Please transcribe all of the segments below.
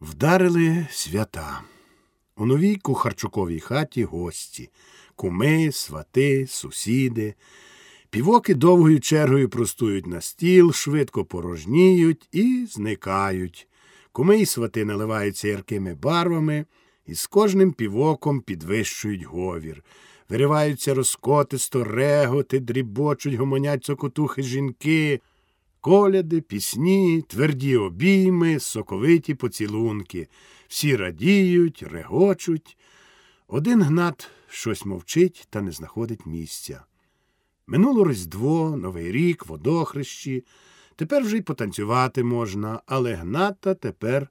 Вдарили свята. У новій кухарчуковій хаті гості, куми, свати, сусіди. Півоки довгою чергою простують на стіл, швидко порожніють і зникають. Куми й свати наливаються яркими барвами і з кожним півоком підвищують говір. Вириваються розкотисто, реготи, дрібочуть, гомонять цокотухи жінки. Коляди, пісні, тверді обійми, соковиті поцілунки. Всі радіють, регочуть. Один гнат щось мовчить та не знаходить місця. Минуло Різдво, Новий рік, водохрещі. Тепер вже й потанцювати можна, але гната тепер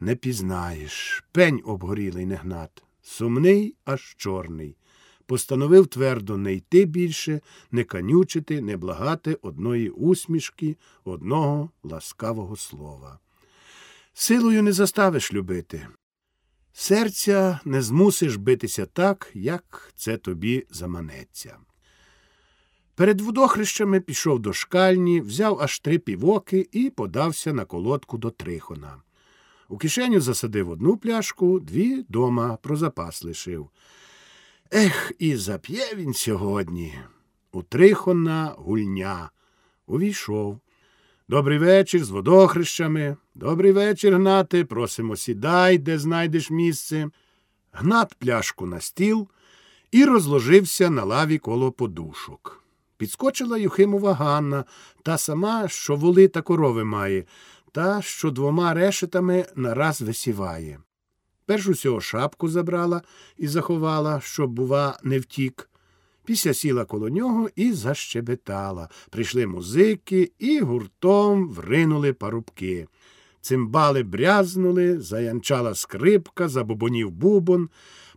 не пізнаєш. Пень обгорілий не гнат, сумний, аж чорний постановив твердо не йти більше, не канючити, не благати одної усмішки, одного ласкавого слова. Силою не заставиш любити. Серця не змусиш битися так, як це тобі заманеться. Перед водохрещами пішов до шкальні, взяв аж три півоки і подався на колодку до Трихона. У кишеню засадив одну пляшку, дві дома про запас лишив. Ех, і зап'є він сьогодні. У Трихона гульня. Увійшов. Добрий вечір з водохрещами. Добрий вечір, Гнате. Просимо сідай, де знайдеш місце. Гнат пляшку на стіл і розложився на лаві коло подушок. Підскочила Юхимова Ганна, та сама, що воли та корови має, та, що двома решетами нараз висіває. Перш усього шапку забрала і заховала, щоб, бува, не втік. Після сіла коло нього і защебетала. Прийшли музики і гуртом вринули парубки. Цимбали брязнули, заянчала скрипка, забобонів бубон.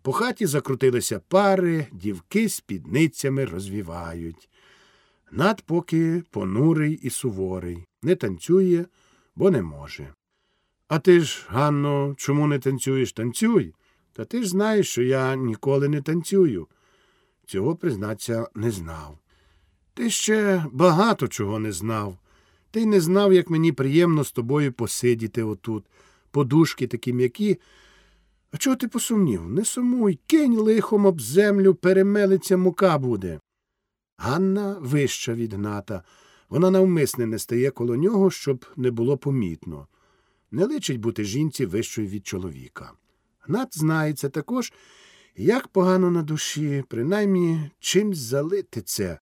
По хаті закрутилися пари, дівки спідницями розвівають. Над поки понурий і суворий, не танцює, бо не може. А ти ж, Ганно, чому не танцюєш? Танцюй. Та ти ж знаєш, що я ніколи не танцюю. Цього, признаться, не знав. Ти ще багато чого не знав. Ти не знав, як мені приємно з тобою посидіти отут. Подушки такі м'які. А чого ти посумнів? Не сумуй, кинь лихом об землю, перемелиться мука буде. Ганна вища від гната. Вона навмисне не стає коло нього, щоб не було помітно не личить бути жінці вищою від чоловіка. Гнат знається також, як погано на душі, принаймні чимсь залити це.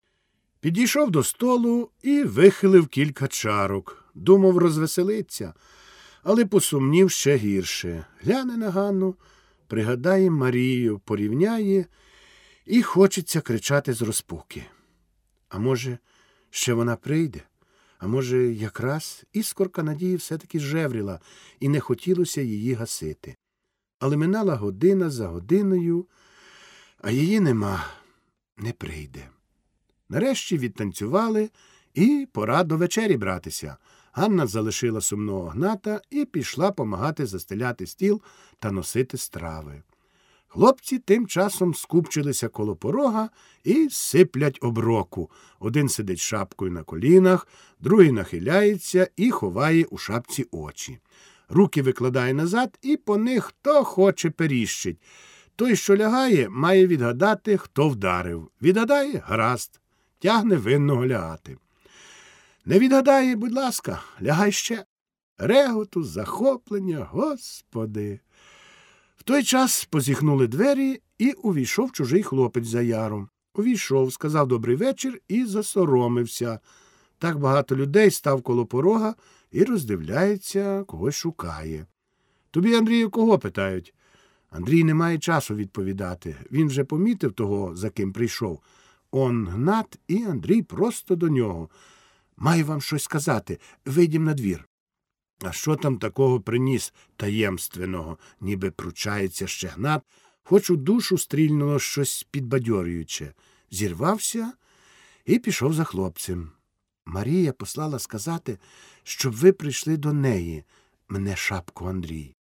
Підійшов до столу і вихилив кілька чарок. Думав розвеселиться, але посумнів ще гірше. Гляне на Ганну, пригадає Марію, порівняє і хочеться кричати з розпуки. А може, ще вона прийде? А може, якраз іскорка надії все-таки жевріла, і не хотілося її гасити. Але минала година за годиною, а її нема, не прийде. Нарешті відтанцювали і пора до вечері братися. Ганна залишила сумного гната і пішла помагати застеляти стіл та носити страви. Хлопці тим часом скупчилися коло порога і сиплять оброку. Один сидить шапкою на колінах, другий нахиляється і ховає у шапці очі. Руки викладає назад і по них хто хоче періщить. Той, що лягає, має відгадати, хто вдарив. Відгадає гаразд, тягне винного лягати. Не відгадає, будь ласка, лягай ще. Реготу, захоплення, господи той час позіхнули двері і увійшов чужий хлопець за яром. Увійшов, сказав добрий вечір і засоромився. Так багато людей став коло порога і роздивляється, когось шукає. Тобі, Андрію, кого питають? Андрій не має часу відповідати. Він вже помітив того, за ким прийшов. Он гнат, і Андрій просто до нього. Маю вам щось сказати. Вийдім на двір. А що там такого приніс таємственного, ніби пручається ще гнат, хоч у душу стрільнуло щось підбадьорююче. Зірвався і пішов за хлопцем. Марія послала сказати, щоб ви прийшли до неї, мене шапку Андрій.